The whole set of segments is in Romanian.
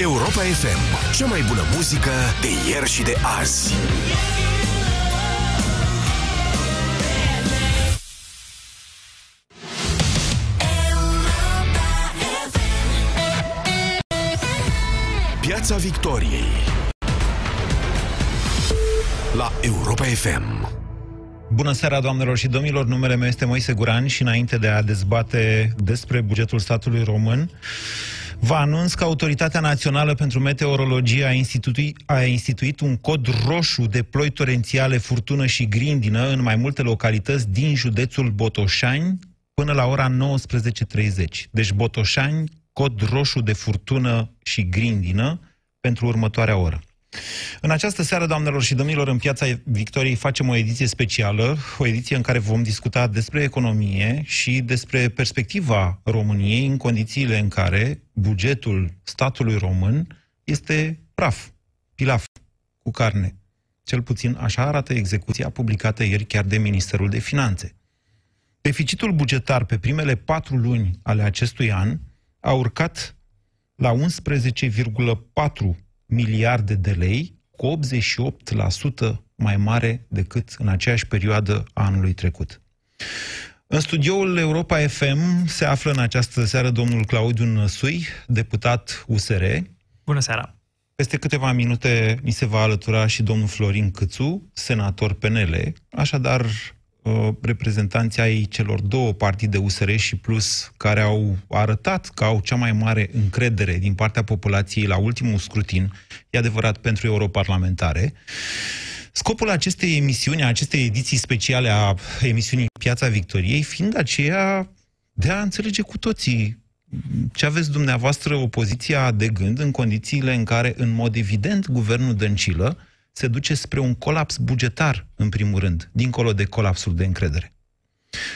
Europa FM. Cea mai bună muzică de ieri și de azi. Piața Victoriei la Europa FM. Bună seara, doamnelor și domnilor! Numele meu este Moise Guran și înainte de a dezbate despre bugetul statului român, vă anunț că Autoritatea Națională pentru Meteorologie a instituit, a instituit un cod roșu de ploi torențiale, furtună și grindină în mai multe localități din județul Botoșani până la ora 19.30. Deci Botoșani, cod roșu de furtună și grindină pentru următoarea oră. În această seară, doamnelor și domnilor, în Piața Victoriei facem o ediție specială, o ediție în care vom discuta despre economie și despre perspectiva României în condițiile în care bugetul statului român este praf, pilaf, cu carne. Cel puțin așa arată execuția publicată ieri chiar de Ministerul de Finanțe. Deficitul bugetar pe primele patru luni ale acestui an a urcat la 11,4 miliarde de lei, cu 88% mai mare decât în aceeași perioadă a anului trecut. În studioul Europa FM se află în această seară domnul Claudiu Năsui, deputat USR. Bună seara! Peste câteva minute ni se va alătura și domnul Florin Câțu, senator PNL. Așadar, Uh, reprezentanții ai celor două partide USR și Plus care au arătat că au cea mai mare încredere din partea populației la ultimul scrutin, e adevărat, pentru europarlamentare. Scopul acestei emisiuni, acestei ediții speciale a emisiunii Piața Victoriei, fiind aceea de a înțelege cu toții ce aveți dumneavoastră opoziția de gând în condițiile în care, în mod evident, guvernul Dăncilă se duce spre un colaps bugetar, în primul rând, dincolo de colapsul de încredere.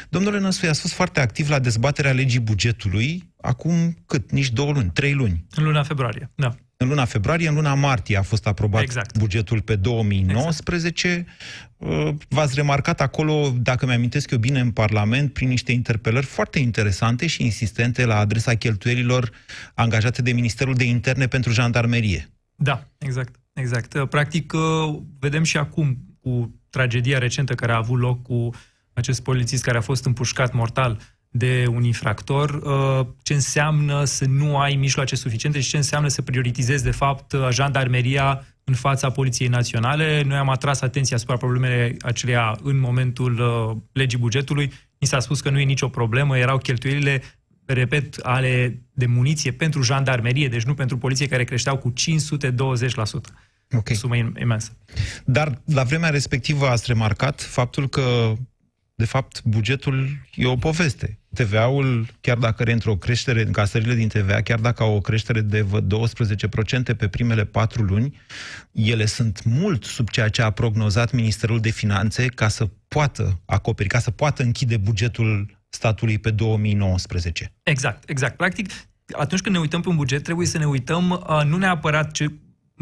Domnule Năsui, a fost foarte activ la dezbaterea legii bugetului acum cât? Nici două luni, trei luni. În luna februarie, da. În luna februarie, în luna martie a fost aprobat exact. bugetul pe 2019. Exact. Uh, v-ați remarcat acolo, dacă mi-amintesc eu bine, în Parlament, prin niște interpelări foarte interesante și insistente la adresa cheltuielilor angajate de Ministerul de Interne pentru jandarmerie. Da, exact. Exact. Uh, practic, uh, vedem și acum cu tragedia recentă care a avut loc cu acest polițist care a fost împușcat mortal de un infractor, uh, ce înseamnă să nu ai mijloace suficiente și ce înseamnă să prioritizezi, de fapt, jandarmeria în fața Poliției Naționale. Noi am atras atenția asupra problemele acelea în momentul legii bugetului. Ni s-a spus că nu e nicio problemă, erau cheltuielile repet, ale de muniție pentru jandarmerie, deci nu pentru poliție, care creșteau cu 520%. Okay. Sumă imensă. Dar la vremea respectivă ați remarcat faptul că, de fapt, bugetul e o poveste. TVA-ul, chiar dacă are într-o creștere, în casările din TVA, chiar dacă au o creștere de 12% pe primele patru luni, ele sunt mult sub ceea ce a prognozat Ministerul de Finanțe ca să poată acoperi, ca să poată închide bugetul statului pe 2019. Exact, exact. Practic, atunci când ne uităm pe un buget, trebuie să ne uităm uh, nu neapărat ce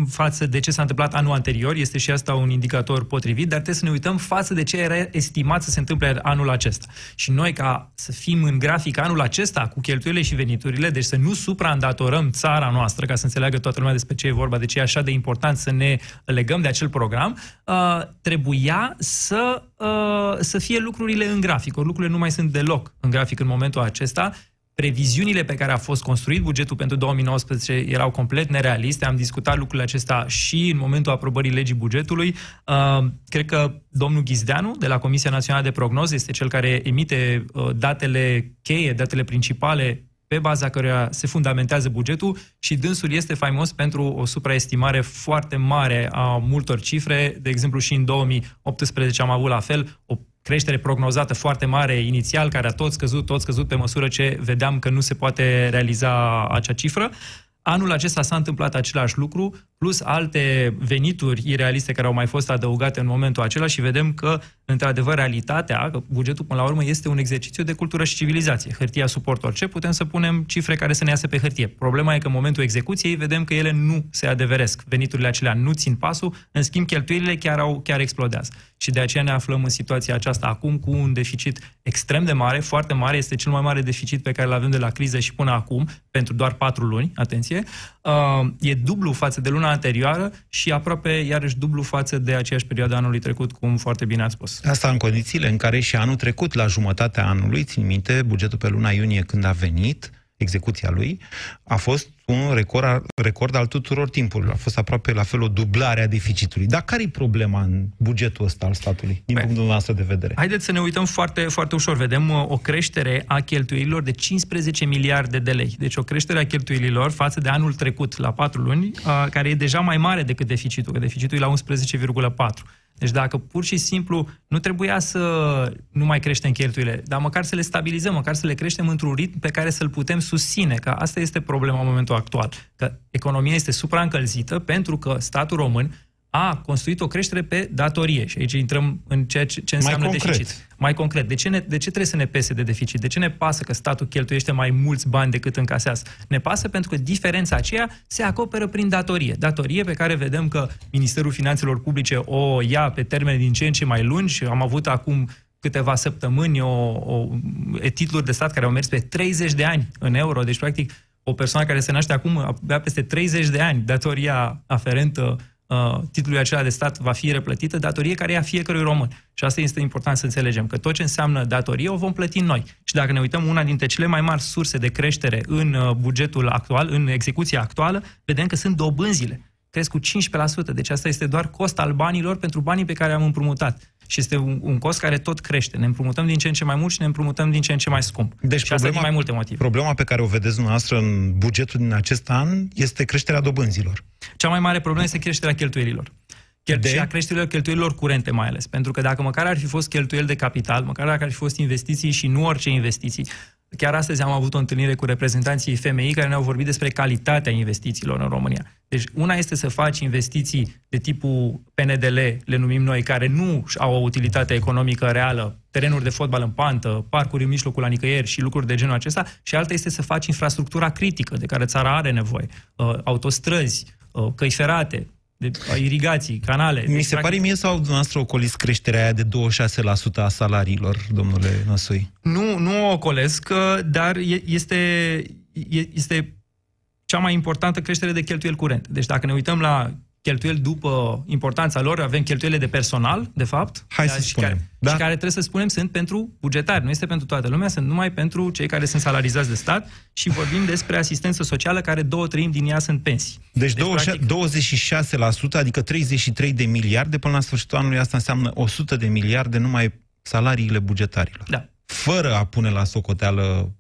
față de ce s-a întâmplat anul anterior, este și asta un indicator potrivit, dar trebuie să ne uităm față de ce era estimat să se întâmple anul acesta. Și noi, ca să fim în grafic anul acesta cu cheltuielile și veniturile, deci să nu supraîndatorăm țara noastră, ca să înțeleagă toată lumea despre ce e vorba, de ce e așa de important să ne legăm de acel program, uh, trebuia să, uh, să fie lucrurile în grafic. Ori lucrurile nu mai sunt deloc în grafic în momentul acesta previziunile pe care a fost construit bugetul pentru 2019 erau complet nerealiste. Am discutat lucrurile acestea și în momentul aprobării legii bugetului. Uh, cred că domnul Ghizdeanu, de la Comisia Națională de Prognoze, este cel care emite uh, datele cheie, datele principale pe baza căruia se fundamentează bugetul și dânsul este faimos pentru o supraestimare foarte mare a multor cifre. De exemplu, și în 2018 am avut la fel o creștere prognozată foarte mare inițial, care a tot scăzut, tot scăzut pe măsură ce vedeam că nu se poate realiza acea cifră. Anul acesta s-a întâmplat același lucru, plus alte venituri irealiste care au mai fost adăugate în momentul acela și vedem că, într-adevăr, realitatea, că bugetul, până la urmă, este un exercițiu de cultură și civilizație. Hârtia suport orice, putem să punem cifre care să ne iasă pe hârtie. Problema e că în momentul execuției vedem că ele nu se adeveresc. Veniturile acelea nu țin pasul, în schimb, cheltuielile chiar, au, chiar explodează. Și de aceea ne aflăm în situația aceasta acum cu un deficit extrem de mare, foarte mare, este cel mai mare deficit pe care îl avem de la criză și până acum, pentru doar patru luni, atenție, atenție, uh, e dublu față de luna anterioară și aproape iarăși dublu față de aceeași perioadă anului trecut, cum foarte bine ați spus. Asta în condițiile în care și anul trecut, la jumătatea anului, țin minte, bugetul pe luna iunie când a venit, execuția lui, a fost un record, record al tuturor timpurilor. A fost aproape la fel o dublare a deficitului. Dar care e problema în bugetul ăsta al statului, din Bine. punctul nostru de vedere? Haideți să ne uităm foarte, foarte ușor. Vedem uh, o creștere a cheltuielilor de 15 miliarde de lei. Deci o creștere a cheltuielilor față de anul trecut, la 4 luni, uh, care e deja mai mare decât deficitul, că deficitul e la 11,4. Deci dacă pur și simplu nu trebuia să nu mai creștem cheltuielile, dar măcar să le stabilizăm, măcar să le creștem într-un ritm pe care să-l putem susține, că asta este problema în momentul actual, că economia este supraîncălzită pentru că statul român a construit o creștere pe datorie. Și aici intrăm în ceea ce, ce înseamnă Mai concret. deficit. Mai concret. De ce, ne, de ce trebuie să ne pese de deficit? De ce ne pasă că statul cheltuiește mai mulți bani decât încasează? Ne pasă pentru că diferența aceea se acoperă prin datorie. Datorie pe care vedem că Ministerul Finanțelor Publice o ia pe termene din ce în ce mai lungi. Am avut acum câteva săptămâni o, o, titluri de stat care au mers pe 30 de ani în euro. Deci, practic, o persoană care se naște acum abia peste 30 de ani, datoria aferentă uh, titlului acela de stat va fi replătită, datorie care e a fiecărui român. Și asta este important să înțelegem, că tot ce înseamnă datorie o vom plăti noi. Și dacă ne uităm una dintre cele mai mari surse de creștere în uh, bugetul actual, în execuția actuală, vedem că sunt dobânzile. Cresc cu 15%, deci asta este doar cost al banilor pentru banii pe care am împrumutat și este un, un cost care tot crește. Ne împrumutăm din ce în ce mai mult și ne împrumutăm din ce în ce mai scump. Deci și problema, asta din mai multe motive. Problema pe care o vedeți dumneavoastră în bugetul din acest an este creșterea dobânzilor. Cea mai mare problemă este creșterea cheltuielilor. Chel- de? Și a creșterilor cheltuielilor curente mai ales. Pentru că dacă măcar ar fi fost cheltuieli de capital, măcar dacă ar fi fost investiții și nu orice investiții, Chiar astăzi am avut o întâlnire cu reprezentanții FMI care ne-au vorbit despre calitatea investițiilor în România. Deci una este să faci investiții de tipul PNDL, le numim noi, care nu au o utilitate economică reală, terenuri de fotbal în pantă, parcuri în mijlocul la nicăieri și lucruri de genul acesta, și alta este să faci infrastructura critică de care țara are nevoie, uh, autostrăzi, uh, căi ferate, de irigații, canale. Mi deci, se practic... pare mie sau dumneavoastră ocolesc creșterea aia de 26% a salariilor, domnule Năsui? Nu, nu o ocolesc, dar este, este cea mai importantă creștere de cheltuieli curente. Deci dacă ne uităm la cheltuieli după importanța lor, avem cheltuiele de personal, de fapt, Hai să și, spunem. Care, da. și care trebuie să spunem sunt pentru bugetari, nu este pentru toată lumea, sunt numai pentru cei care sunt salarizați de stat și vorbim despre asistență socială, care două treimi din ea sunt pensii. Deci, deci 26%, practic... adică 33 de miliarde, până la sfârșitul anului, asta înseamnă 100 de miliarde numai salariile bugetarilor. Da. Fără a pune la socoteală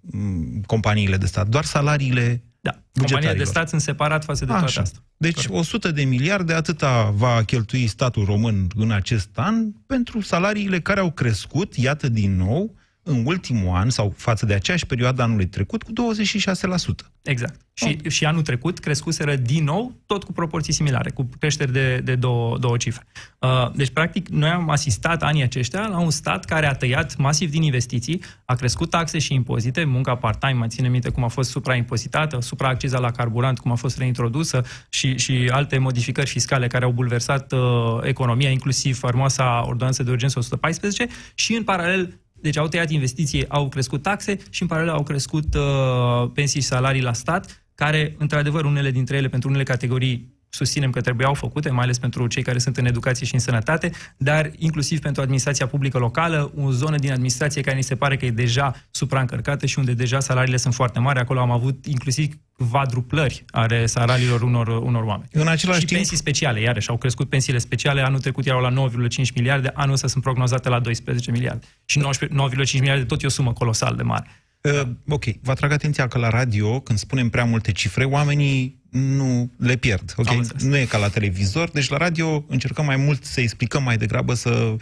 companiile de stat, doar salariile da. Companiile de stat sunt separat față de Așa. toate asta. Deci Corect. 100 de miliarde, atâta va cheltui statul român în acest an pentru salariile care au crescut, iată din nou, în ultimul an sau față de aceeași perioadă anului trecut cu 26%. Exact. Și, oh. și anul trecut crescuseră din nou, tot cu proporții similare, cu creșteri de, de două, două cifre. Uh, deci, practic, noi am asistat anii aceștia la un stat care a tăiat masiv din investiții, a crescut taxe și impozite, munca part-time, mai ține minte cum a fost supraimpozitată, supraacciza la carburant, cum a fost reintrodusă și, și alte modificări fiscale care au bulversat uh, economia, inclusiv faimoasa ordonanță de urgență 114 și, în paralel, deci au tăiat investiții, au crescut taxe și în paralel au crescut uh, pensii și salarii la stat, care, într-adevăr, unele dintre ele, pentru unele categorii, susținem că trebuiau făcute, mai ales pentru cei care sunt în educație și în sănătate, dar inclusiv pentru administrația publică locală, o zonă din administrație care ni se pare că e deja supraîncărcată și unde deja salariile sunt foarte mari. Acolo am avut inclusiv vadruplări ale salariilor unor, unor oameni. În același și timp... pensii speciale, iarăși, au crescut pensiile speciale, anul trecut erau la 9,5 miliarde, anul ăsta sunt prognozate la 12 miliarde. Și 9,5 miliarde tot e o sumă colosal de mare. Uh, ok, vă atrag atenția că la radio, când spunem prea multe cifre, oamenii nu le pierd. Okay? Nu e ca la televizor, deci la radio încercăm mai mult să explicăm mai degrabă să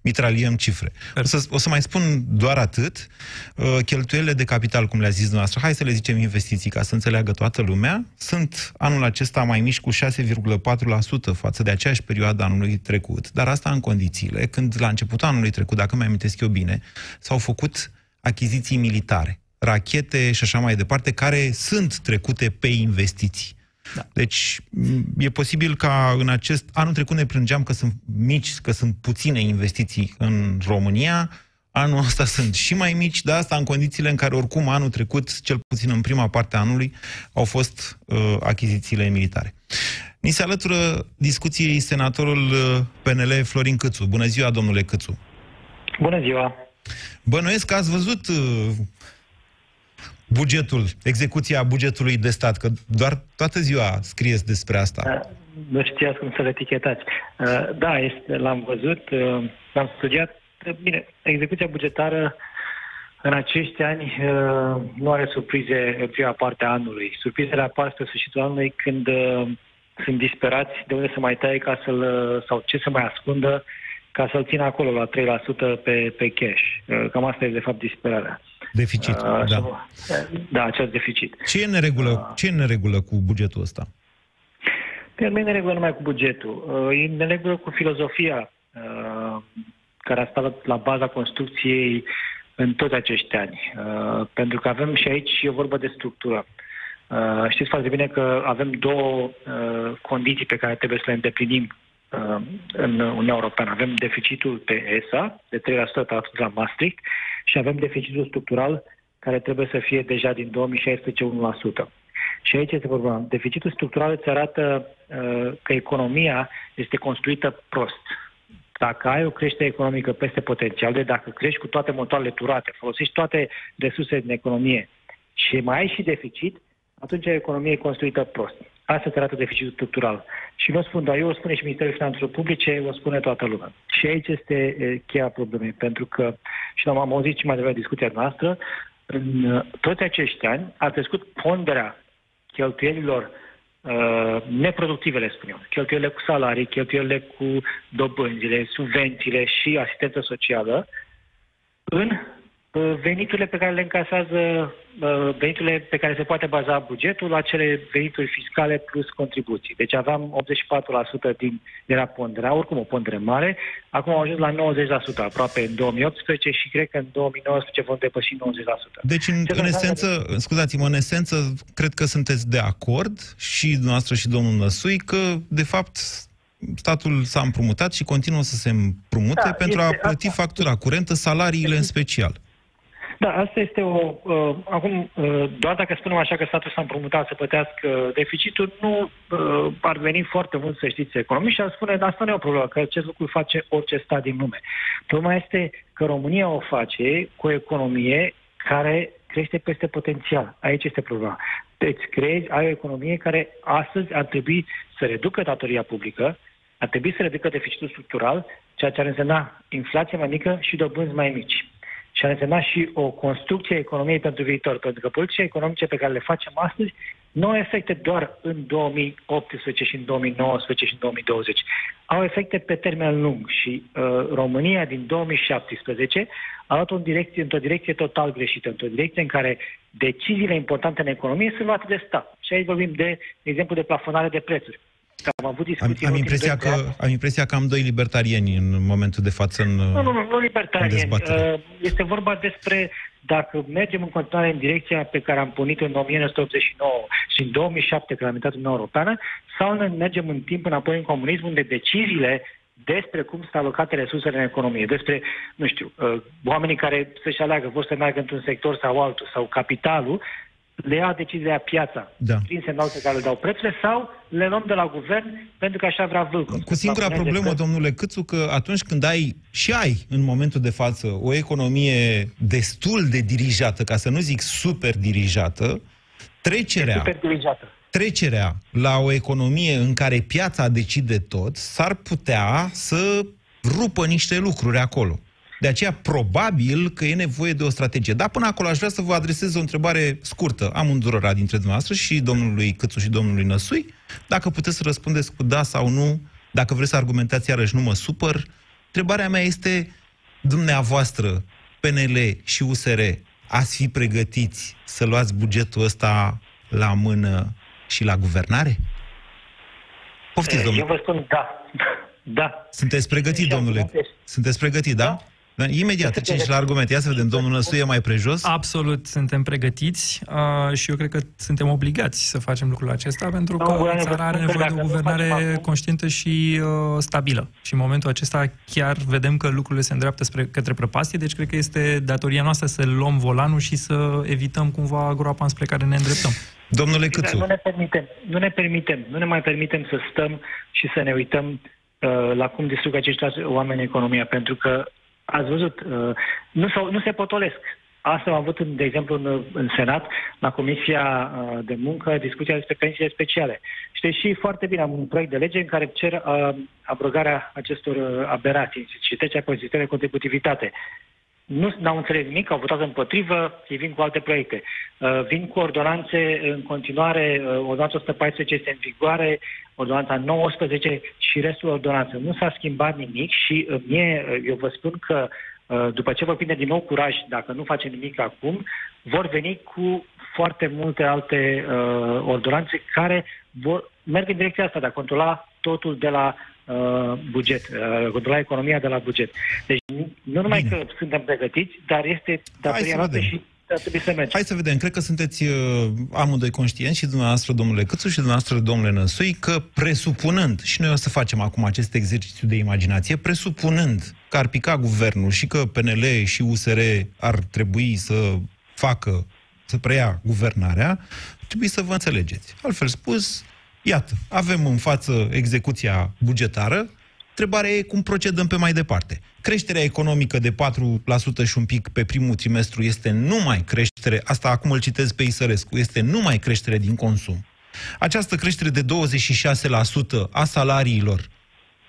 mitraliem cifre. O să, o să mai spun doar atât. Uh, cheltuielile de capital, cum le-a zis dumneavoastră, hai să le zicem investiții ca să înțeleagă toată lumea, sunt anul acesta mai mici cu 6,4% față de aceeași perioadă anului trecut, dar asta în condițiile când la începutul anului trecut, dacă mi amintesc eu bine, s-au făcut achiziții militare, rachete și așa mai departe, care sunt trecute pe investiții. Da. Deci e posibil ca în acest... Anul trecut ne plângeam că sunt mici, că sunt puține investiții în România. anul ăsta sunt și mai mici, dar asta în condițiile în care oricum anul trecut, cel puțin în prima parte a anului, au fost uh, achizițiile militare. Ni se alătură discuției senatorul uh, PNL Florin Câțu. Bună ziua, domnule Câțu! Bună ziua! Bănuiesc că ați văzut uh, bugetul, execuția bugetului de stat, că doar toată ziua scrieți despre asta. Da, nu știați cum să le etichetați. Uh, da, este, l-am văzut, uh, l-am studiat. Bine, execuția bugetară în acești ani nu are surprize în prima parte a anului. Surprizele apar spre sfârșitul anului când sunt disperați de unde să mai taie ca să-l, sau ce să mai ascundă ca să-l țină acolo la 3% pe, pe cash. Cam asta e de fapt disperarea. Deficit, uh, da. Da, acest deficit. Ce e în regulă, uh, ce e în regulă cu bugetul ăsta? Pe nu e în regulă numai cu bugetul. Uh, e în regulă cu filozofia uh, care a stat la baza construcției în toți acești ani. Uh, pentru că avem și aici e vorba de structură. Uh, știți foarte bine că avem două uh, condiții pe care trebuie să le îndeplinim uh, în Uniunea Europeană. Avem deficitul pe ESA de 3% la Maastricht și avem deficitul structural care trebuie să fie deja din 2016 1%. Și aici este vorba. Deficitul structural îți arată uh, că economia este construită prost. Dacă ai o creștere economică peste potențial, de dacă crești cu toate motoarele turate, folosești toate resursele din economie și mai ai și deficit, atunci economia e construită prost. Asta se arată deficitul structural. Și nu o spun doar eu, o spune și Ministerul Finanțelor Publice, o spune toată lumea. Și aici este cheia problemei, pentru că, și am auzit și mai devreme discuția noastră, în uh, toți acești ani a crescut ponderea cheltuielilor uh, neproductive, le spun eu, cheltuielile cu salarii, cheltuielile cu dobânzile, subvențiile și asistență socială în Uh, veniturile pe care le încasează, uh, veniturile pe care se poate baza bugetul, la cele venituri fiscale plus contribuții. Deci aveam 84% din, era ponderea, oricum o pondere mare, acum au ajuns la 90%, aproape în 2018 și cred că în 2019 vom depăși 90%. Deci, în, în esență, de... scuzați-mă, în esență, cred că sunteți de acord și noastră și domnul Năsui că, de fapt, statul s-a împrumutat și continuă să se împrumute da, pentru a plăti asta. factura curentă, salariile în special. Da, asta este o... Uh, acum, uh, doar dacă spunem așa că statul s-a împrumutat să plătească deficitul, nu uh, ar veni foarte mult, să știți, economii și ar spune, dar asta nu e o problemă, că acest lucru face orice stat din lume. Problema este că România o face cu o economie care crește peste potențial. Aici este problema. Deci crezi, ai o economie care astăzi ar trebui să reducă datoria publică, ar trebui să reducă deficitul structural, ceea ce ar însemna inflație mai mică și dobânzi mai mici și ar însemna și o construcție a economiei pentru viitor, pentru că politicile economice pe care le facem astăzi nu au efecte doar în 2018 și în 2019 și în 2020. Au efecte pe termen lung și uh, România din 2017 a luat o direcție, într-o direcție total greșită, într-o direcție în care deciziile importante în economie sunt luate de stat. Și aici vorbim de, de exemplu, de plafonare de prețuri. Am avut discuții am, am, impresia că, am impresia că am doi libertarieni în momentul de față în Nu, nu, nu, nu libertarieni. Uh, este vorba despre dacă mergem în continuare în direcția pe care am pornit-o în 1989 și în 2007, când am intrat în Uniunea Europeană, sau ne mergem în timp înapoi în comunism, unde deciziile despre cum sunt alocate resursele în economie, despre, nu știu, uh, oamenii care să-și aleagă, vor să meargă într-un sector sau altul, sau capitalul, le ia decizia piața da. prin semnal pe care le dau prețurile sau le luăm de la guvern pentru că așa vrea vâlcul. Cu singura problemă, de domnule Câțu, că atunci când ai și ai în momentul de față o economie destul de dirijată, ca să nu zic super dirijată, trecerea, super dirijată. trecerea la o economie în care piața decide tot, s-ar putea să rupă niște lucruri acolo. De aceea, probabil că e nevoie de o strategie. Dar până acolo aș vrea să vă adresez o întrebare scurtă amândurora dintre dumneavoastră și domnului Câțu și domnului Năsui. Dacă puteți să răspundeți cu da sau nu, dacă vreți să argumentați iarăși, nu mă supăr. Întrebarea mea este, dumneavoastră, PNL și USR, ați fi pregătiți să luați bugetul ăsta la mână și la guvernare? Poftiți, domnule. Eu vă spun da. Da. Sunteți pregătit, domnule? Sunteți pregătit, da? da? Da, imediat trecem și la argument. Ia să vedem, domnul Năsu e mai prejos? Absolut, suntem pregătiți uh, și eu cred că suntem obligați să facem lucrul acesta pentru că Domnul țara are Guran, nevoie de o dacă nu guvernare facem acum- conștientă și uh, stabilă. Și în momentul acesta chiar vedem că lucrurile se îndreaptă spre, către prăpastie, deci cred că este datoria noastră să luăm volanul și să evităm cumva groapa înspre care ne îndreptăm. Domnule Dar Câțu, Nu ne permitem, nu ne permitem, nu ne mai permitem să stăm și să ne uităm uh, la cum distrug acești oameni economia, pentru că ați văzut, uh, nu, s-au, nu se potolesc. Asta am avut, în, de exemplu, în, în Senat, la Comisia uh, de Muncă, discuția despre pensiile speciale. Știți și foarte bine, am un proiect de lege în care cer uh, abrogarea acestor uh, aberații și trecerea pe sisteme de contributivitate. Nu n-au înțeles nimic, au votat împotrivă, ei vin cu alte proiecte. Uh, vin cu ordonanțe în continuare, uh, ordonanța 114 este în vigoare, ordonanța 19 și restul ordonanțe. Nu s-a schimbat nimic și uh, mie, uh, eu vă spun că uh, după ce vor prinde din nou curaj, dacă nu facem nimic acum, vor veni cu foarte multe alte uh, ordonanțe care vor, merg în direcția asta de a controla totul de la uh, buget, uh, controla economia de la buget. Deci nu- nu numai Bine. că suntem pregătiți, dar este să datoria noastră vedem. și ar trebui să mergem. Hai să vedem, cred că sunteți uh, amândoi conștienți și dumneavoastră, domnule Câțu, și dumneavoastră, domnule Năsui, că presupunând, și noi o să facem acum acest exercițiu de imaginație, presupunând că ar pica guvernul și că PNL și USR ar trebui să facă, să preia guvernarea, trebuie să vă înțelegeți. Altfel spus, iată, avem în față execuția bugetară, Întrebarea e cum procedăm pe mai departe. Creșterea economică de 4% și un pic pe primul trimestru este numai creștere, asta acum îl citez pe Isărescu, este numai creștere din consum. Această creștere de 26% a salariilor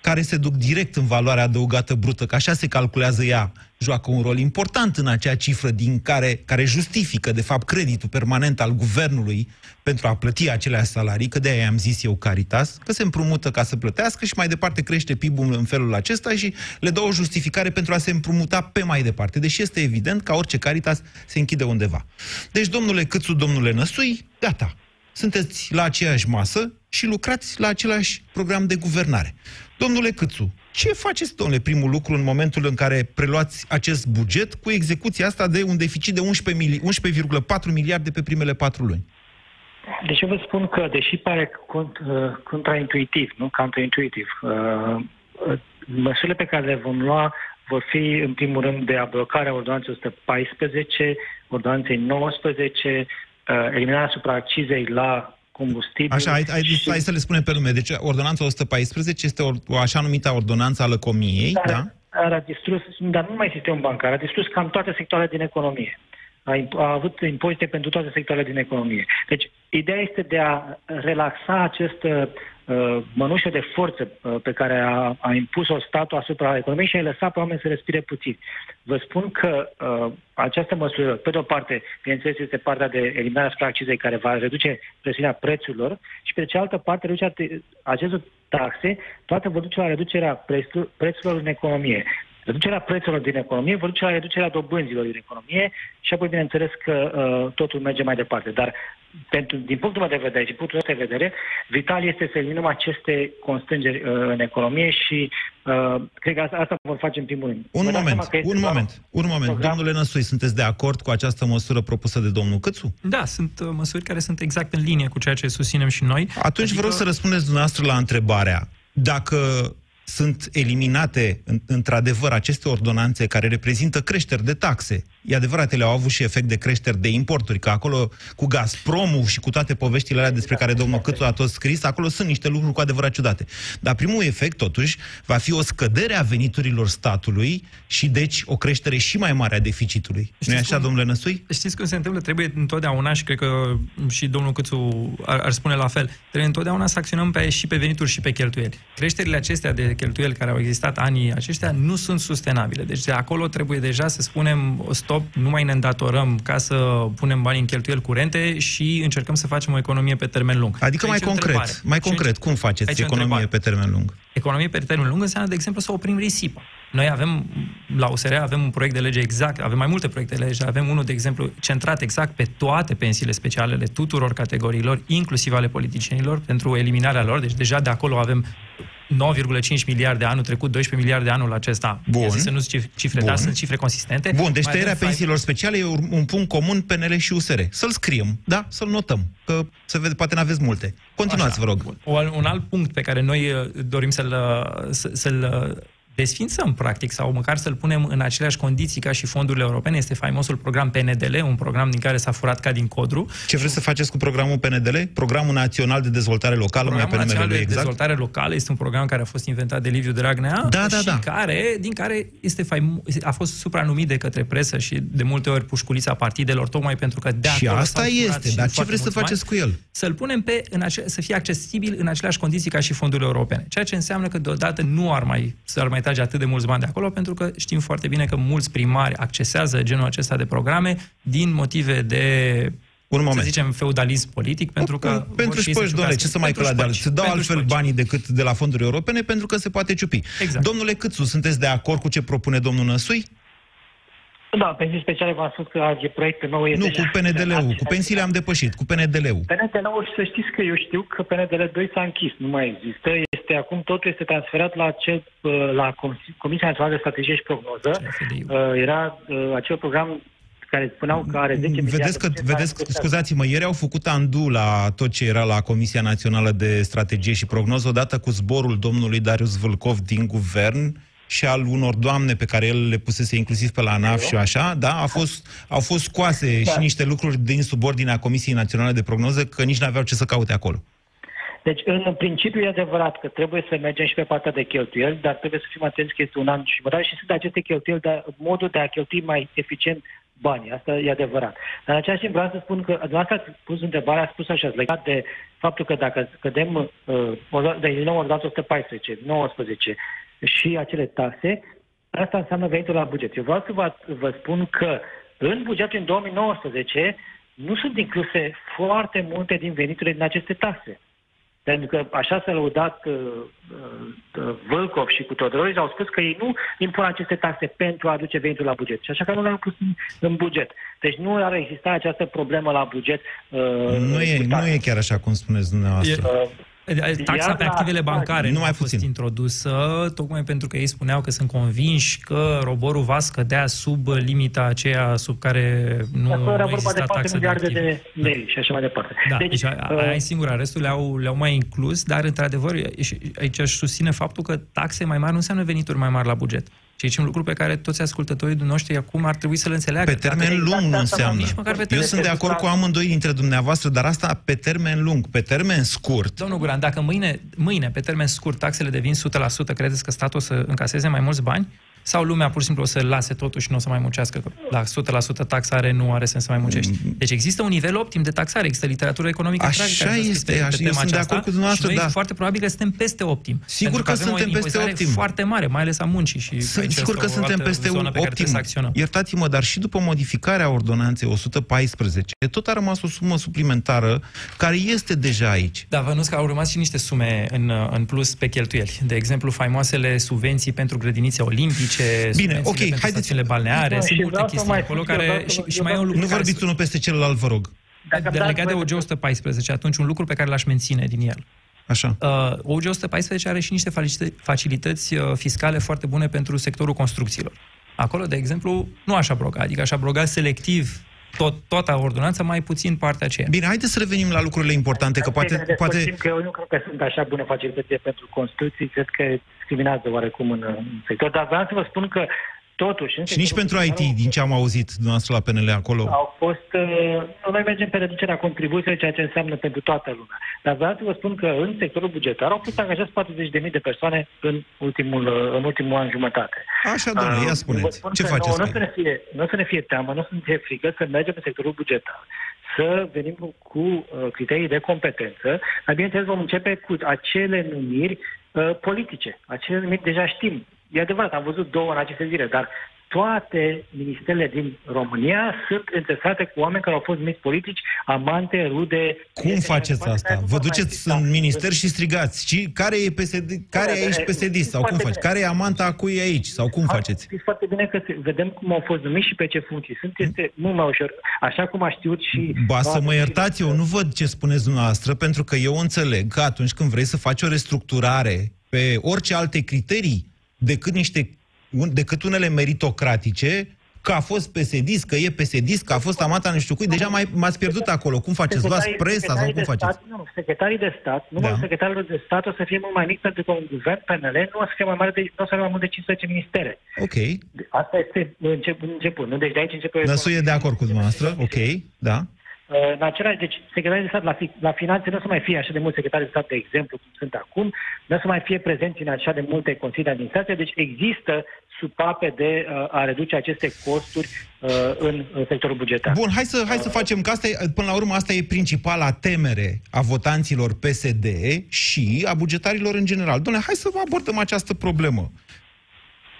care se duc direct în valoarea adăugată brută, că așa se calculează ea, joacă un rol important în acea cifră din care, care justifică, de fapt, creditul permanent al guvernului pentru a plăti acelea salarii, că de-aia am zis eu Caritas, că se împrumută ca să plătească și mai departe crește PIB-ul în felul acesta și le dă o justificare pentru a se împrumuta pe mai departe. Deși este evident că orice Caritas se închide undeva. Deci, domnule Câțu, domnule Năsui, gata, sunteți la aceeași masă și lucrați la același program de guvernare. Domnule Câțu, ce faceți, domnule, primul lucru în momentul în care preluați acest buget cu execuția asta de un deficit de 11 mili- 11,4 miliarde pe primele patru luni? Deci eu vă spun că, deși pare cont, uh, contraintuitiv, nu counterintuitiv, uh, uh, măsurile pe care le vom lua vor fi, în primul rând, de ablocarea ordonanței 114, ordonanței 19, uh, eliminarea supraaccizei la combustibil. Așa, hai, hai, și- hai să le spunem pe nume. Deci, ordonanța 114 este o, o așa numită ordonanță a lăcomiei, Dar da? a distrus, dar nu numai sistemul bancar, a distrus cam toate sectoarele din economie. A, imp- a avut impozite pentru toate sectoarele din economie. Deci, ideea este de a relaxa această uh, mănușă de forță uh, pe care a, a impus-o statul asupra economiei și a lăsat pe oameni să respire puțin. Vă spun că uh, această măsură, pe de o parte, bineînțeles, este partea de eliminarea supraaccizei care va reduce presiunea prețurilor și pe de cealaltă parte, reducerea te- acestor taxe, toate vor duce la reducerea prețu- prețurilor în economie. Reducerea prețurilor din economie vor duce la reducerea dobânzilor din economie și apoi, bineînțeles, că uh, totul merge mai departe. Dar, pentru, din punctul meu de vedere și din punctul meu de vedere, vital este să eliminăm aceste constrângeri uh, în economie și uh, cred că asta, asta vor face în primul rând. Un Vă dați moment, seama că este un doar moment, un moment. program- Domnule Năsui, sunteți de acord cu această măsură propusă de domnul Câțu? Da, sunt uh, măsuri care sunt exact în linie cu ceea ce susținem și noi. Atunci adică... vă rog să răspundeți dumneavoastră la întrebarea. Dacă sunt eliminate, în- într-adevăr, aceste ordonanțe care reprezintă creșteri de taxe. E adevărat, ele au avut și efect de creșteri de importuri, că acolo cu Gazpromul și cu toate poveștile alea despre care domnul Câțu a tot scris, acolo sunt niște lucruri cu adevărat ciudate. Dar primul efect, totuși, va fi o scădere a veniturilor statului și, deci, o creștere și mai mare a deficitului. nu e așa, cum- domnule Năsui? Știți cum se întâmplă? Trebuie întotdeauna, și cred că și domnul Câțu ar, ar spune la fel, trebuie întotdeauna să acționăm pe, și pe venituri și pe cheltuieli. Creșterile acestea de cheltuieli care au existat anii aceștia nu sunt sustenabile. Deci de acolo trebuie deja să spunem stop, nu mai ne îndatorăm ca să punem bani în cheltuieli curente și încercăm să facem o economie pe termen lung. Adică Și mai aici e o concret, întrebare. mai Și concret, aici- cum faceți aici e o economie întrebare. pe termen lung? Economie pe termen lung înseamnă, de exemplu, să oprim risipa. Noi avem, la USR avem un proiect de lege exact, avem mai multe proiecte de lege, avem unul, de exemplu, centrat exact pe toate pensiile speciale ale tuturor categoriilor, inclusiv ale politicienilor, pentru eliminarea lor. Deci deja de acolo avem 9,5 miliarde anul trecut, 12 miliarde anul acesta. Bun. Să nu sunt cifre, Bun. dar sunt cifre consistente. Bun, deci Mai tăierea avem pensiilor speciale e un un punct comun PNL și USR. Să-l scriem, da? Să-l notăm, că se vede, poate n-aveți multe. Continuați, Așa, vă rog. bun. O, un alt punct pe care noi uh, dorim să-l, uh, să, să-l uh, desfințăm, practic, sau măcar să-l punem în aceleași condiții ca și fondurile europene, este faimosul program PNDL, un program din care s-a furat ca din codru. Ce vreți să faceți cu programul PNDL? Programul Național de Dezvoltare Locală, mai pe Programul numele Național lui de exact? Dezvoltare Locală este un program care a fost inventat de Liviu Dragnea Da, da, și da. care, din care este faimo- a fost supranumit de către presă și de multe ori pușculița partidelor, tocmai pentru că de Și acolo asta s-au furat este, și dar ce foarte vreți să mulți bani faceți cu el? să-l punem pe, în ace- să fie accesibil în aceleași condiții ca și fondurile europene. Ceea ce înseamnă că deodată nu ar mai, s-ar mai trage atât de mulți bani de acolo, pentru că știm foarte bine că mulți primari accesează genul acesta de programe din motive de Un să moment. zicem, feudalism politic, pentru că... vor pentru și ei șpăci, să doamne, ce ciupească. să mai Pentru călea de șpăci, Se dau pentru altfel șpăci. banii decât de la fonduri europene pentru că se poate ciupi. Exact. Domnule Câțu, sunteți de acord cu ce propune domnul Năsui? Da, pensii speciale v-am spus că e proiectul nou. E Nu, deja- cu PNDL-ul. Cu pensiile am depășit, cu PNDL-ul. PNDL-ul, să știți că eu știu că PNDL 2 s-a închis, nu mai există. Este acum totul este transferat la, acel, uh, la Comis- Comisia Națională de Strategie și Prognoză. FDI. Uh, Era uh, acel program care spuneau că are 10 miliarde. Vedeți că, buget, vedeți, care scuzați-mă, ieri au făcut andu la tot ce era la Comisia Națională de Strategie și Prognoză, odată cu zborul domnului Darius Vâlcov din guvern și al unor doamne pe care el le pusese inclusiv pe la ANAF și așa, da, a fost, au fost scoase Da. și niște lucruri din subordinea Comisiei Naționale de Prognoză, că nici n-aveau ce să caute acolo. Deci, în principiu, e adevărat că trebuie să mergem și pe partea de cheltuieli, dar trebuie să fim atenți că este un an și jumătate și sunt aceste cheltuieli, dar modul de a cheltui mai eficient banii. Asta e adevărat. Dar în același timp vreau să spun că dumneavoastră ați pus întrebarea, ați spus așa, legat de faptul că dacă scădem uh, o- de din nou ordonanța 114, 19 și acele taxe, asta înseamnă venitul la buget. Eu vreau să vă, vă spun că în bugetul în 2019 nu sunt incluse foarte multe din veniturile din aceste taxe. Pentru că așa s-a lăudat uh, uh, Vâlcov și cu Todorovici, au spus că ei nu impun aceste taxe pentru a aduce venitul la buget. Și așa că nu le-au pus în, în buget. Deci nu ar exista această problemă la buget. Uh, Nu e, cu nu taxe. e chiar așa cum spuneți dumneavoastră. Uh, Taxa Iar pe la- activele bancare Nu nu mai a fost puțin. introdusă, tocmai pentru că ei spuneau că sunt convinși că roborul va scădea sub limita aceea sub care nu acolo era vorba de exista 4 taxă de miliarde active. de lei și așa mai departe. Da, deci, deci uh, aia e singura, restul le-au, le-au mai inclus, dar într-adevăr, și aici aș susține faptul că taxe mai mari nu înseamnă venituri mai mari la buget. Și aici e un lucru pe care toți ascultătorii noștri acum ar trebui să-l înțeleagă. Pe termen Dacă- lung nu asta înseamnă. nici măcar pe Eu termen sunt de acord cu amândoi dintre dumneavoastră, dar asta pe termen lung. Pe termen scurt, Domnul Guran, dacă mâine, mâine, pe termen scurt, taxele devin 100%, credeți că statul o să încaseze mai mulți bani? Sau lumea pur și simplu o să lase totul și nu o să mai muncească? Că La 100% taxare nu are sens să mai muncești. Deci există un nivel optim de taxare, există literatură economică Așa întreagă care este, pe, pe așa, eu tema sunt de aceasta acord cu dumneavoastră, și noi da. foarte probabil că suntem peste optim. Sigur Pentru că avem o suntem peste impozitare optim. foarte mare, mai ales a muncii. Și Sunt aici sigur este că o suntem altă peste zonă pe care optim. trebuie să acționăm. Iertați-mă, dar și după modificarea ordonanței 114, tot a rămas o sumă suplimentară care este deja aici. Da, vă că au rămas și niște sume în, în plus pe cheltuieli. De exemplu, faimoasele subvenții pentru grădinițe olimpice, subvențiile ok, pentru haideți- stațiile balneare, Nu, sunt și multe vreau să chestii mai acolo spun că care... vreau să- Și, eu și mai e un vreau- lucru Nu care vorbiți unul peste celălalt, vă rog. Dacă de, dați legat de voi- OG 114, atunci un lucru pe care l-aș menține din el. Așa. Uh, OG 114 are și niște facilită- facilități uh, fiscale foarte bune pentru sectorul construcțiilor. Acolo, de exemplu, nu aș abroga, adică aș abroga selectiv tot, toată ordonanța, mai puțin partea aceea. Bine, haideți să revenim la lucrurile importante, că poate... Bine, poate... despărțim că eu nu cred că sunt așa bune facilitățile pentru construcții, cred că discriminează oarecum în, în sector, dar vreau să vă spun că totuși... în Și nici sectorul pentru IT, bugetar din ce am auzit dumneavoastră la PNL acolo. Au fost... Uh, noi mergem pe reducerea contribuției, ceea ce înseamnă pentru toată lumea. Dar vreau să vă spun că în sectorul bugetar au fost angajați 40.000 de persoane în ultimul, uh, în ultimul an jumătate. Așa, doamne, Uh, ia vă spuneți. spun Ce că faceți? Nu, cu nu, să ei? ne fie, nu să ne fie teamă, nu să ne fie frică să mergem în sectorul bugetar, să venim cu, cu uh, criterii de competență, dar bineînțeles vom începe cu acele numiri uh, politice. Acele numiri deja știm. E adevărat, am văzut două în aceste zile, dar toate ministerele din România sunt înțesate cu oameni care au fost numiți politici, amante, rude... Cum prieteni, faceți poate asta? care nu Vă vor mai duceți exista. în minister și strigați. Și care e PSD, care e aici Da, PSD sau foarte cum faci? bine. Care e amanta a cui e aici sau cum faceți? Știți foarte bine că se- vedem cum au fost numiți și pe ce funcții sunt. Este mult mai ușor. Așa cum a știut și... Ba să mă iertați, eu nu văd ce spuneți dumneavoastră, pentru că eu înțeleg că atunci când vrei să faci o restructurare pe orice alte criterii decât niște decât unele meritocratice, că a fost psd că e psd că a fost amata nu știu cui, deja mai, m-ați pierdut acolo. Cum faceți? Luați presa sau cum faceți? Stat, nu, secretarii de stat, numărul da. secretarilor de stat o să fie mult mai mic pentru că un guvern PNL nu o să fie mai mare de, nu o să fie mai mult de 15 ministere. Ok. Asta este început. început nu? Deci de aici începe... Năsu e de acord cu dumneavoastră, ok, da. În același, deci secretarii de stat la, fi, la finanțe nu o să mai fie așa de mulți secretari de stat, de exemplu, cum sunt acum, nu o să mai fie prezenți în așa de multe consilii de administrație, deci există supape de uh, a reduce aceste costuri uh, în, în sectorul bugetar. Bun, hai să, hai să facem, că asta e, până la urmă asta e principala temere a votanților PSD și a bugetarilor în general. Dom'le, hai să abordăm această problemă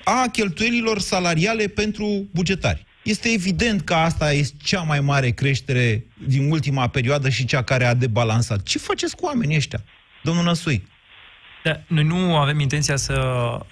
a cheltuielilor salariale pentru bugetari. Este evident că asta este cea mai mare creștere din ultima perioadă și cea care a debalansat. Ce faceți cu oamenii ăștia, domnul Năsui? Da, noi nu avem intenția să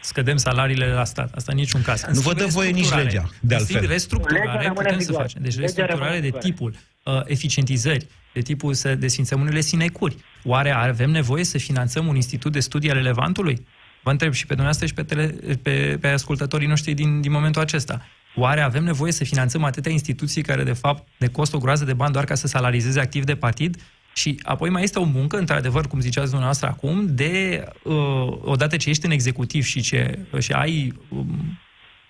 scădem salariile la stat. Asta în niciun caz. Nu vă dă voie nici legea, de altfel. Restructurare putem să facem. Deci restructurare de tipul uh, eficientizări, de tipul să desfințăm unele sinecuri. Oare avem nevoie să finanțăm un institut de studii ale Levantului? Vă întreb și pe dumneavoastră și pe, tele, pe, pe ascultătorii noștri din, din momentul acesta. Oare avem nevoie să finanțăm atâtea instituții care, de fapt, ne costă o groază de bani doar ca să salarizeze activ de partid? Și apoi mai este o muncă, într-adevăr, cum ziceați dumneavoastră acum, de, uh, odată ce ești în executiv și, ce, și ai um,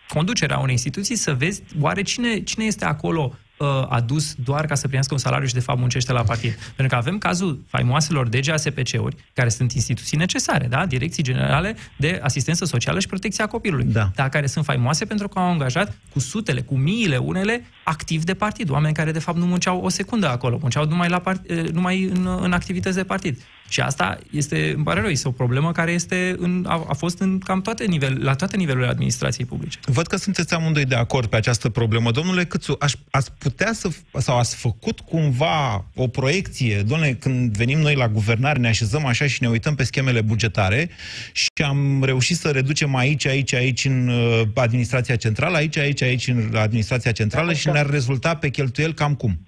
conducerea unei instituții, să vezi oare cine, cine este acolo uh, adus doar ca să primească un salariu și de fapt muncește la partid. Pentru că avem cazul faimoaselor DGASPC-uri, care sunt instituții necesare, da? Direcții Generale de Asistență Socială și Protecția Copilului, da. dar care sunt faimoase pentru că au angajat cu sutele, cu miile unele, activ de partid, oameni care de fapt nu munceau o secundă acolo, munceau numai, la part- uh, numai în, în activități de partid. Și asta este, îmi pare rău, este o problemă care este în, a, a fost în cam toate nivel, la toate nivelurile administrației publice. Văd că sunteți amândoi de acord pe această problemă. Domnule Câțu, aș, ați putea să, sau ați făcut cumva o proiecție, domnule, când venim noi la guvernare, ne așezăm așa și ne uităm pe schemele bugetare și am reușit să reducem aici, aici, aici în uh, administrația centrală, aici, aici, aici în administrația centrală da, și ne-ar rezulta pe cheltuieli cam cum?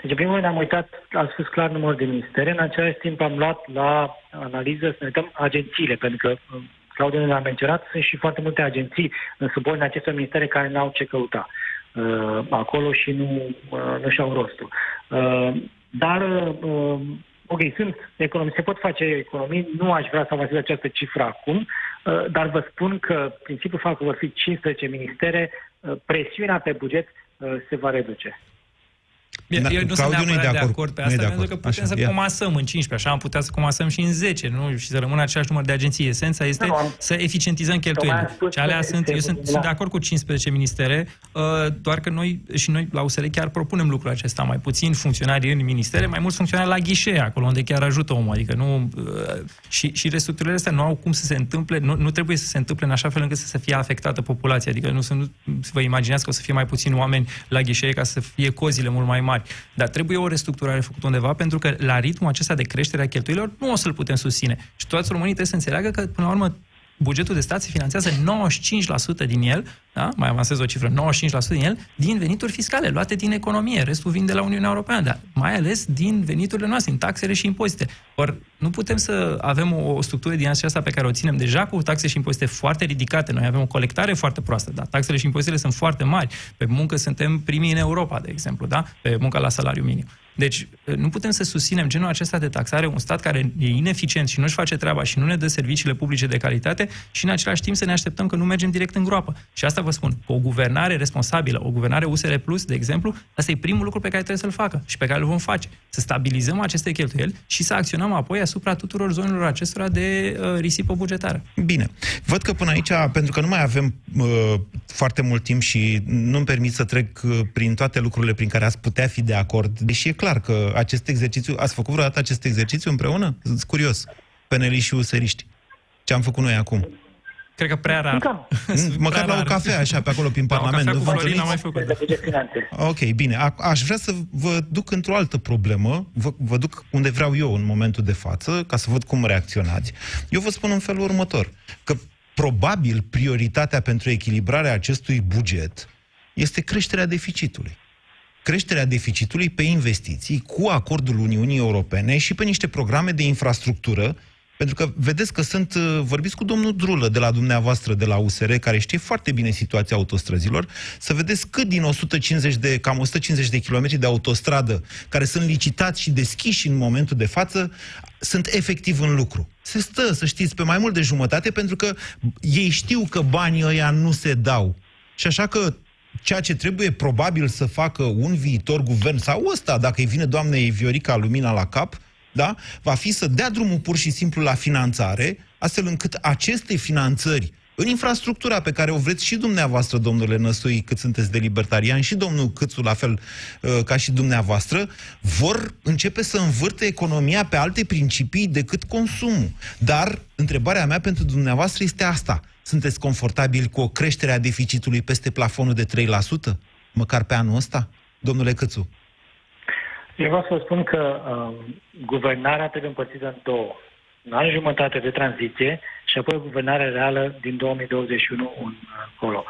Deci, în primul rând, am uitat, am spus clar numărul de ministere, în același timp am luat la analiză să ne uităm agențiile, pentru că um, Claudiu ne-a menționat, sunt și foarte multe agenții în subordine acestor ministere care n-au ce căuta uh, acolo și nu, uh, nu și-au rostul. Uh, dar, uh, ok, sunt economii, se pot face economii, nu aș vrea să avansez această cifră acum, uh, dar vă spun că principiul faptul că vor fi 15 ministere, uh, presiunea pe buget uh, se va reduce. Bine, eu nu sunt neapărat de acord, de acord pe asta, pentru că putem așa, să ia. comasăm în 15, așa am putea să comasăm și în 10, nu? și să rămână același număr de agenții. Esența este nu, să eficientizăm cheltuielile. Și alea sunt, eu sunt, sunt de acord cu 15 ministere, uh, doar că noi și noi la USL chiar propunem lucrul acesta, mai puțin funcționari în ministere, mai mulți funcționari la ghișe, acolo unde chiar ajută omul, adică nu... Uh, și, și restructurările astea nu au cum să se întâmple, nu, nu trebuie să se întâmple în așa fel încât să, să fie afectată populația, adică nu să, nu, să vă imaginați că o să fie mai puțini oameni la ghișe ca să fie cozile mult mai mari. Dar trebuie o restructurare făcută undeva, pentru că la ritmul acesta de creștere a cheltuielor nu o să-l putem susține. Și toți românii trebuie să înțeleagă că, până la urmă, bugetul de stat se finanțează 95% din el, da? mai avansez o cifră, 95% din el, din venituri fiscale, luate din economie. Restul vin de la Uniunea Europeană, dar mai ales din veniturile noastre, din taxele și impozite. Ori nu putem să avem o structură din aceasta pe care o ținem deja cu taxe și impozite foarte ridicate. Noi avem o colectare foarte proastă, dar taxele și impozitele sunt foarte mari. Pe muncă suntem primii în Europa, de exemplu, da? pe munca la salariu minim. Deci nu putem să susținem genul acesta de taxare, un stat care e ineficient și nu-și face treaba și nu ne dă serviciile publice de calitate și în același timp să ne așteptăm că nu mergem direct în groapă. Și asta vă spun, o guvernare responsabilă, o guvernare USR Plus, de exemplu, asta e primul lucru pe care trebuie să-l facă și pe care îl vom face. Să stabilizăm aceste cheltuieli și să acționăm apoi asupra tuturor zonelor acestora de uh, risipă bugetară. Bine. Văd că până aici, pentru că nu mai avem uh, foarte mult timp și nu-mi permit să trec uh, prin toate lucrurile prin care ați putea fi de acord, deși e clar clar că acest exercițiu, ați făcut vreodată acest exercițiu împreună? Sunt curios. Peneliști și useriști. Ce am făcut noi acum? Cred că prea rar. Măcar prea la o cafea, așa, pe acolo, prin la Parlament. Nu Florin mai făcut. Ok, bine. A, aș vrea să vă duc într-o altă problemă. Vă, vă duc unde vreau eu în momentul de față, ca să văd cum reacționați. Eu vă spun în felul următor, că probabil prioritatea pentru echilibrarea acestui buget este creșterea deficitului creșterea deficitului pe investiții cu acordul Uniunii Europene și pe niște programe de infrastructură Pentru că vedeți că sunt, uh, vorbiți cu domnul Drulă de la dumneavoastră, de la USR, care știe foarte bine situația autostrăzilor, să vedeți cât din 150 de, cam 150 de kilometri de autostradă care sunt licitați și deschiși în momentul de față, sunt efectiv în lucru. Se stă, să știți, pe mai mult de jumătate, pentru că ei știu că banii ăia nu se dau. Și așa că ceea ce trebuie probabil să facă un viitor guvern, sau ăsta, dacă îi vine doamnei Viorica Lumina la cap, da? va fi să dea drumul pur și simplu la finanțare, astfel încât aceste finanțări în infrastructura pe care o vreți și dumneavoastră, domnule Năsui, cât sunteți de libertarian, și domnul Câțu, la fel uh, ca și dumneavoastră, vor începe să învârte economia pe alte principii decât consumul. Dar întrebarea mea pentru dumneavoastră este asta. Sunteți confortabili cu o creștere a deficitului peste plafonul de 3%? Măcar pe anul ăsta? Domnule Câțu. Eu vreau să vă spun că uh, guvernarea trebuie împărțită în două. Un an jumătate de tranziție și apoi guvernarea reală din 2021 încolo.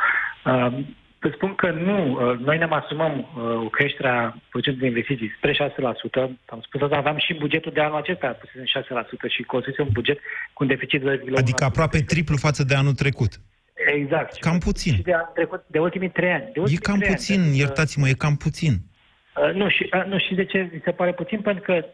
Uh, Vă spun că nu. Uh, noi ne asumăm uh, o creștere a procentului de investiții spre 6%. Am spus asta, aveam și bugetul de anul acesta pus în 6% și construim un buget cu un deficit de 2,1%. Adică aproape triplu față de anul trecut. Exact. Cam puțin. Și de anul trecut, de ultimii trei ani. De e cam puțin, ani, iertați-mă, e cam puțin. Uh, nu, și, uh, nu, și de ce mi se pare puțin? Pentru că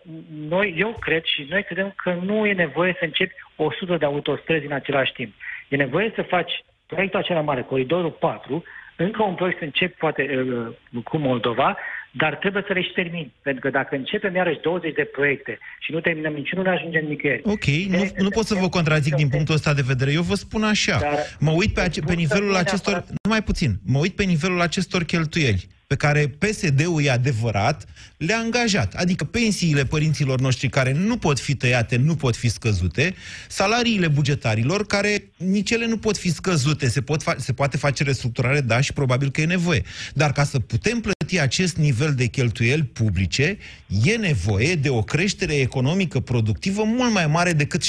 noi, eu cred și noi credem că nu e nevoie să începi 100 de autostrăzi în același timp. E nevoie să faci proiectul acela mare, Coridorul 4, încă un proiect să încep poate uh, cu Moldova, dar trebuie să le și termin. Pentru că dacă începem iarăși 20 de proiecte și nu terminăm niciunul, nu ajungem nicăieri. Ok, nu, nu pot să vă contrazic din punctul ăsta de vedere. Eu vă spun așa, dar mă uit pe, ace- pe nivelul acestor... Numai puțin, mă uit pe nivelul acestor cheltuieli pe care PSD-ul e adevărat le-a angajat. Adică pensiile părinților noștri care nu pot fi tăiate, nu pot fi scăzute, salariile bugetarilor care nici ele nu pot fi scăzute, se, pot fa- se poate face restructurare, da, și probabil că e nevoie. Dar ca să putem plăti acest nivel de cheltuieli publice, e nevoie de o creștere economică productivă mult mai mare decât 6%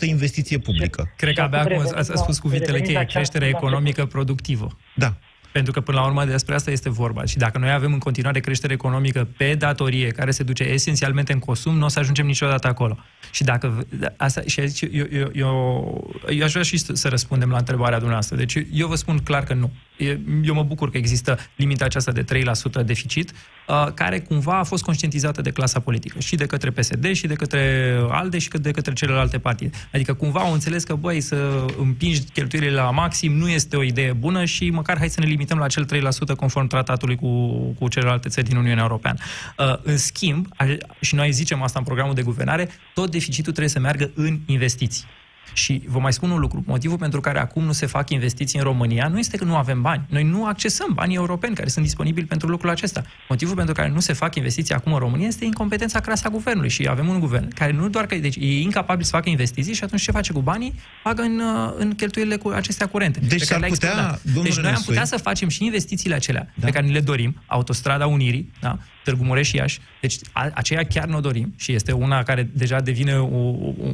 investiție publică. Cred că abia acum a spus cuvintele cheie, creștere economică productivă. Da. Pentru că, până la urmă, despre asta este vorba. Și dacă noi avem în continuare creștere economică pe datorie, care se duce esențialmente în consum, nu o să ajungem niciodată acolo. Și dacă asta, și aici eu, eu, eu, eu aș vrea și să răspundem la întrebarea dumneavoastră. Deci eu vă spun clar că nu. Eu mă bucur că există limita aceasta de 3% deficit, uh, care cumva a fost conștientizată de clasa politică, și de către PSD, și de către ALDE, și de către celelalte partide. Adică cumva au înțeles că, băi, să împingi cheltuielile la maxim nu este o idee bună și măcar hai să ne limităm la acel 3% conform tratatului cu, cu celelalte țări din Uniunea Europeană. Uh, în schimb, și noi zicem asta în programul de guvernare, tot deficitul trebuie să meargă în investiții. Și vă mai spun un lucru. Motivul pentru care acum nu se fac investiții în România nu este că nu avem bani. Noi nu accesăm banii europeni care sunt disponibili pentru lucrul acesta. Motivul pentru care nu se fac investiții acum în România este incompetența crasă a guvernului. Și avem un guvern care nu doar că deci, e incapabil să facă investiții și atunci ce face cu banii? Pagă în, uh, în cheltuielile cu acestea curente. Deci, s-ar putea, deci noi am putea să facem și investițiile acelea da. pe care ni le dorim, autostrada Unirii, da? Târgu Mureș și Iași. Deci a, aceea chiar ne-o dorim și este una care deja devine o,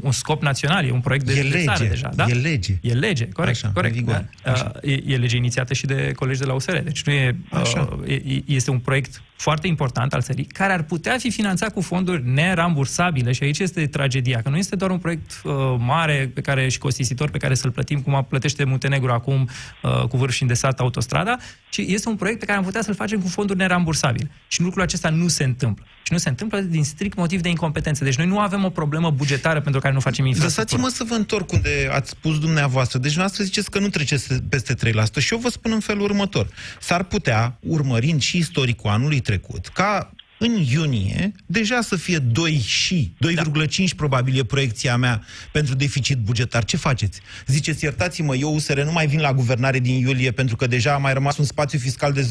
un scop național, e un proiect de, e lege, de țară deja. Da? E lege. E lege, corect. Așa, corect da. Așa. E, e lege inițiată și de colegi de la USR. Deci nu e, Așa. Uh, e, este un proiect foarte important al țării, care ar putea fi finanțat cu fonduri nerambursabile și aici este tragedia, că nu este doar un proiect uh, mare pe care și costisitor pe care să-l plătim, cum plătește Muntenegru acum uh, cu vârf și îndesat autostrada, ci este un proiect pe care am putea să-l facem cu fonduri nerambursabile. Și lucrul acesta nu se întâmplă. Și nu se întâmplă din strict motiv de incompetență. Deci noi nu avem o problemă bugetară pentru care nu facem infrastructură. Lăsați-mă să vă întorc unde ați spus dumneavoastră. Deci dumneavoastră ziceți că nu treceți peste 3%. Și eu vă spun în felul următor. S-ar putea, urmărind și istoricul anului trecut, ca în iunie deja să fie 2 și, 2,5 da. probabil e proiecția mea pentru deficit bugetar. Ce faceți? Ziceți, iertați-mă, eu USR nu mai vin la guvernare din iulie pentru că deja a mai rămas un spațiu fiscal de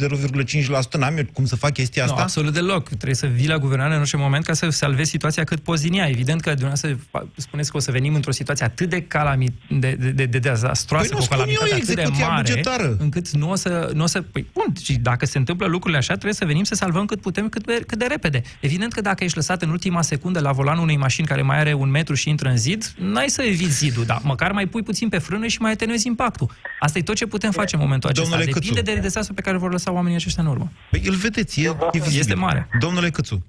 0,5%. N-am eu cum să fac chestia asta? Nu, absolut deloc. Trebuie să vii la guvernare în orice moment ca să salvezi situația cât poți din ea. Evident că dumneavoastră spuneți că o să venim într-o situație atât de, calami, de, de, de, de dezastroasă, păi cu o calamitate atât de mare, bugetară. încât nu o să... Nu o să păi, bun, și dacă se întâmplă lucrurile așa, trebuie să venim să salvăm cât putem, cât, cât cât de repede. Evident că dacă ești lăsat în ultima secundă la volanul unei mașini care mai are un metru și intră în zid, n-ai să eviți zidul, dar măcar mai pui puțin pe frână și mai atenuezi impactul. Asta e tot ce putem face în momentul acesta. Domnule Depinde Câțu. de dezastru pe care vor lăsa oamenii aceștia în urmă. Păi îl vedeți, e, este mare. Domnule Câțu.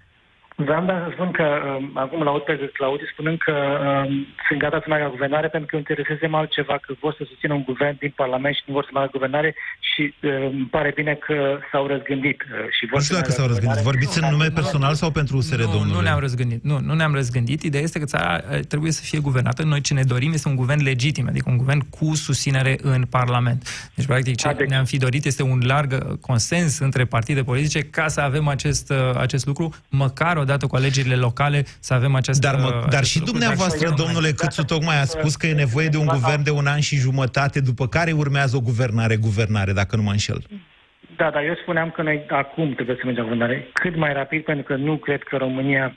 Vreau doar să spun că um, acum la pe Claudiu spunând că um, sunt gata să meargă la guvernare pentru că intereseze altceva, că vor să susțină un guvern din Parlament și nu vor să meargă la guvernare și uh, îmi pare bine că s-au răzgândit. Uh, și vor nu știu dacă s-au răzgândit. Vorbiți în nume personal sau pentru USR, nu, domnule? Nu ne-am răzgândit. Nu, nu ne-am răzgândit. Ideea este că țara uh, trebuie să fie guvernată. Noi ce ne dorim este un guvern legitim, adică un guvern cu susținere în Parlament. Deci, practic, ce deci- ne-am fi dorit este un larg consens între partide politice ca să avem acest, acest lucru, măcar o odată cu alegerile locale, să avem această... Dar, mă, dar și dumneavoastră, domnule Câțu, tocmai a spus că e nevoie de un guvern de un an și jumătate, după care urmează o guvernare-guvernare, dacă nu mă înșel. Da, dar eu spuneam că noi acum trebuie să mergem la guvernare cât mai rapid, pentru că nu cred că România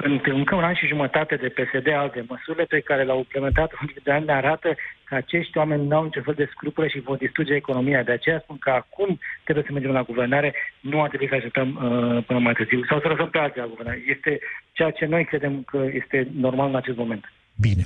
în încă un an și jumătate de PSD, alte măsurile pe care le-au implementat de ani ne arată că acești oameni nu au niciun fel de scrupule și vor distruge economia. De aceea spun că acum trebuie să mergem la guvernare, nu ar trebui să așteptăm uh, până mai târziu sau să lăsăm pe alții la guvernare. Este ceea ce noi credem că este normal în acest moment. Bine.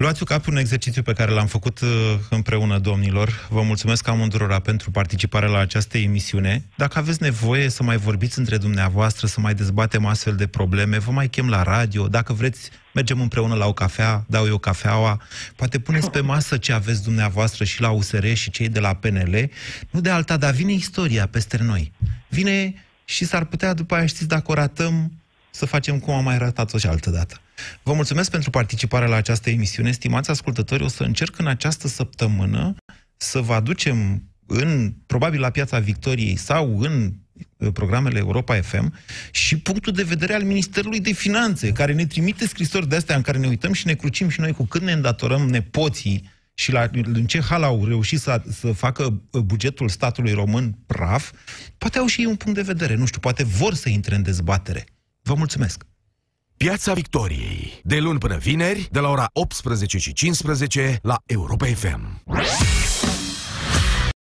Luați-o ca un exercițiu pe care l-am făcut uh, împreună, domnilor. Vă mulțumesc amândurora pentru participarea la această emisiune. Dacă aveți nevoie să mai vorbiți între dumneavoastră, să mai dezbatem astfel de probleme, vă mai chem la radio. Dacă vreți, mergem împreună la o cafea, dau eu cafeaua. Poate puneți pe masă ce aveți dumneavoastră și la USR și cei de la PNL. Nu de alta, dar vine istoria peste noi. Vine și s-ar putea după aia, știți, dacă o ratăm, să facem cum am mai ratat-o și altă dată. Vă mulțumesc pentru participarea la această emisiune. Stimați ascultători, o să încerc în această săptămână să vă aducem în, probabil la Piața Victoriei sau în uh, programele Europa FM și punctul de vedere al Ministerului de Finanțe, care ne trimite scrisori de astea în care ne uităm și ne crucim și noi cu cât ne îndatorăm nepoții și la, în ce hal au reușit să, să facă uh, bugetul statului român praf, poate au și ei un punct de vedere. Nu știu, poate vor să intre în dezbatere. Vă mulțumesc! Piața Victoriei. De luni până vineri, de la ora 18 și 15 la Europa FM.